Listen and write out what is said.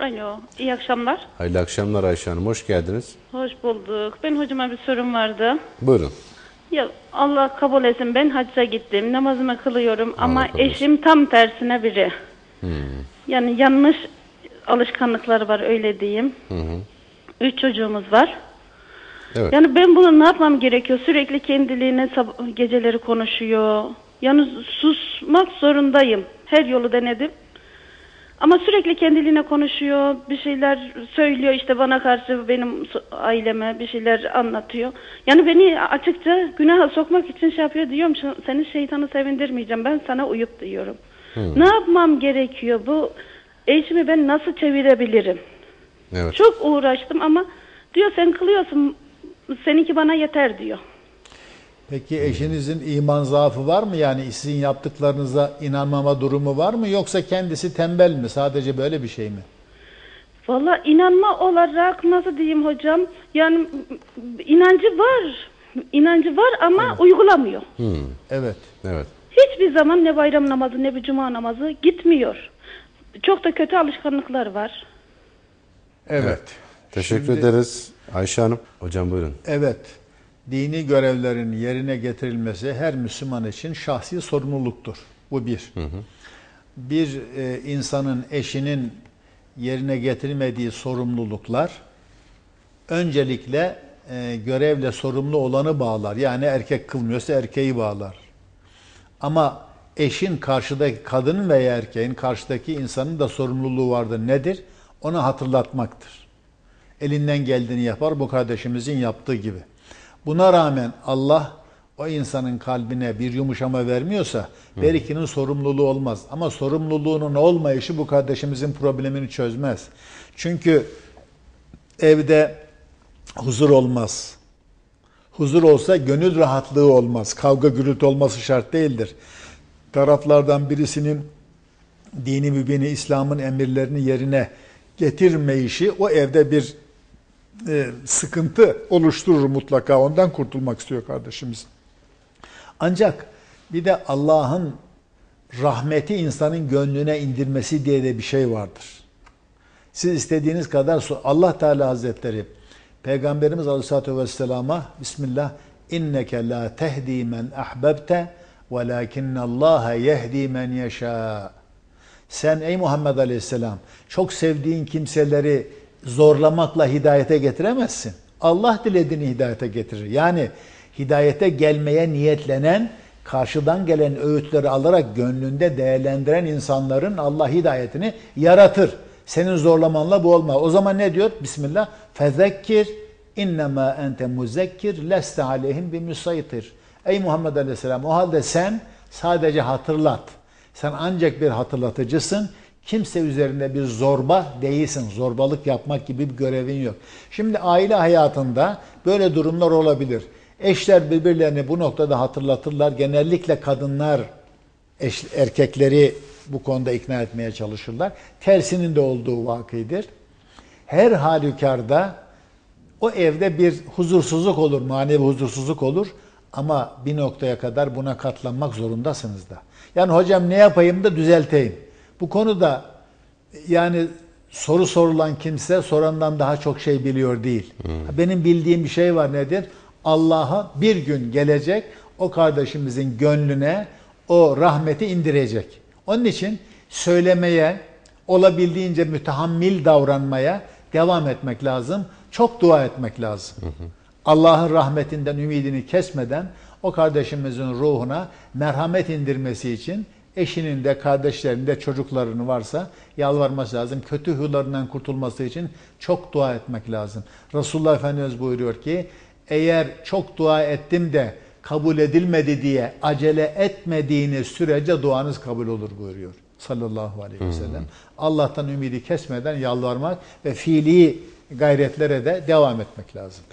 Alo, iyi akşamlar. Hayırlı akşamlar Ayşe Hanım. Hoş geldiniz. Hoş bulduk. Ben hocama bir sorum vardı. Buyurun. Ya Allah kabul etsin ben hacca gittim. Namazımı kılıyorum ama kabul etsin. eşim tam tersine biri. Yani yanlış alışkanlıkları var öyle diyeyim. Üç çocuğumuz var. Evet. Yani ben bunu ne yapmam gerekiyor? Sürekli kendiliğine sab- geceleri konuşuyor. Yani susmak zorundayım. Her yolu denedim. Ama sürekli kendiliğine konuşuyor, bir şeyler söylüyor işte bana karşı benim aileme bir şeyler anlatıyor. Yani beni açıkça günaha sokmak için şey yapıyor diyorum "Şu- seni şeytanı sevindirmeyeceğim ben sana uyup diyorum. Ne yapmam gerekiyor bu eşimi ben nasıl çevirebilirim? Evet. Çok uğraştım ama diyor sen kılıyorsun seninki bana yeter diyor. Peki eşinizin iman zaafı var mı? Yani sizin yaptıklarınıza inanmama durumu var mı? Yoksa kendisi tembel mi? Sadece böyle bir şey mi? Valla inanma olarak nasıl diyeyim hocam? Yani inancı var. inancı var ama uygulamıyor. Evet. Evet. Hiçbir zaman ne bayram namazı ne bir cuma namazı gitmiyor. Çok da kötü alışkanlıklar var. Evet. Teşekkür Şimdi- ederiz Ayşe Hanım. Hocam buyurun. Evet. Dini görevlerin yerine getirilmesi her Müslüman için şahsi sorumluluktur. Bu bir. Bir e, insanın eşinin yerine getirmediği sorumluluklar öncelikle e, görevle sorumlu olanı bağlar. Yani erkek kılmıyorsa erkeği bağlar. Ama eşin karşıdaki kadının veya erkeğin karşıdaki insanın da sorumluluğu vardır. Nedir? Ona hatırlatmaktır. Elinden geldiğini yapar bu kardeşimizin yaptığı gibi. Buna rağmen Allah o insanın kalbine bir yumuşama vermiyorsa berikinin sorumluluğu olmaz. Ama sorumluluğunun olmayışı bu kardeşimizin problemini çözmez. Çünkü evde huzur olmaz. Huzur olsa gönül rahatlığı olmaz. Kavga gürültü olması şart değildir. Taraflardan birisinin dini mübini İslam'ın emirlerini yerine getirmeyişi o evde bir e, sıkıntı oluşturur mutlaka. Ondan kurtulmak istiyor kardeşimiz. Ancak bir de Allah'ın rahmeti insanın gönlüne indirmesi diye de bir şey vardır. Siz istediğiniz kadar so- Allah Teala Hazretleri Peygamberimiz Aleyhisselatü Vesselam'a Bismillah inneke la tehdi men ahbebte velakinnallaha yehdi men yeşâ sen ey Muhammed Aleyhisselam çok sevdiğin kimseleri zorlamakla hidayete getiremezsin. Allah dilediğini hidayete getirir. Yani hidayete gelmeye niyetlenen, karşıdan gelen öğütleri alarak gönlünde değerlendiren insanların Allah hidayetini yaratır. Senin zorlamanla bu olmaz. O zaman ne diyor? Bismillah. Fezekkir innema ente muzekkir leste aleyhim bi musaytir. Ey Muhammed Aleyhisselam o halde sen sadece hatırlat. Sen ancak bir hatırlatıcısın. Kimse üzerinde bir zorba değilsin. Zorbalık yapmak gibi bir görevin yok. Şimdi aile hayatında böyle durumlar olabilir. Eşler birbirlerini bu noktada hatırlatırlar. Genellikle kadınlar eş, erkekleri bu konuda ikna etmeye çalışırlar. Tersinin de olduğu vakidir. Her halükarda o evde bir huzursuzluk olur, manevi huzursuzluk olur. Ama bir noktaya kadar buna katlanmak zorundasınız da. Yani hocam ne yapayım da düzelteyim. Bu konuda yani soru sorulan kimse sorandan daha çok şey biliyor değil. Benim bildiğim bir şey var nedir? Allah'a bir gün gelecek o kardeşimizin gönlüne o rahmeti indirecek. Onun için söylemeye, olabildiğince mütehammil davranmaya devam etmek lazım. Çok dua etmek lazım. Allah'ın rahmetinden ümidini kesmeden o kardeşimizin ruhuna merhamet indirmesi için eşinin de kardeşlerinin de çocuklarının varsa yalvarması lazım. Kötü huylarından kurtulması için çok dua etmek lazım. Resulullah Efendimiz buyuruyor ki eğer çok dua ettim de kabul edilmedi diye acele etmediğiniz sürece duanız kabul olur buyuruyor sallallahu aleyhi ve sellem. Allah'tan ümidi kesmeden yalvarmak ve fiili gayretlere de devam etmek lazım.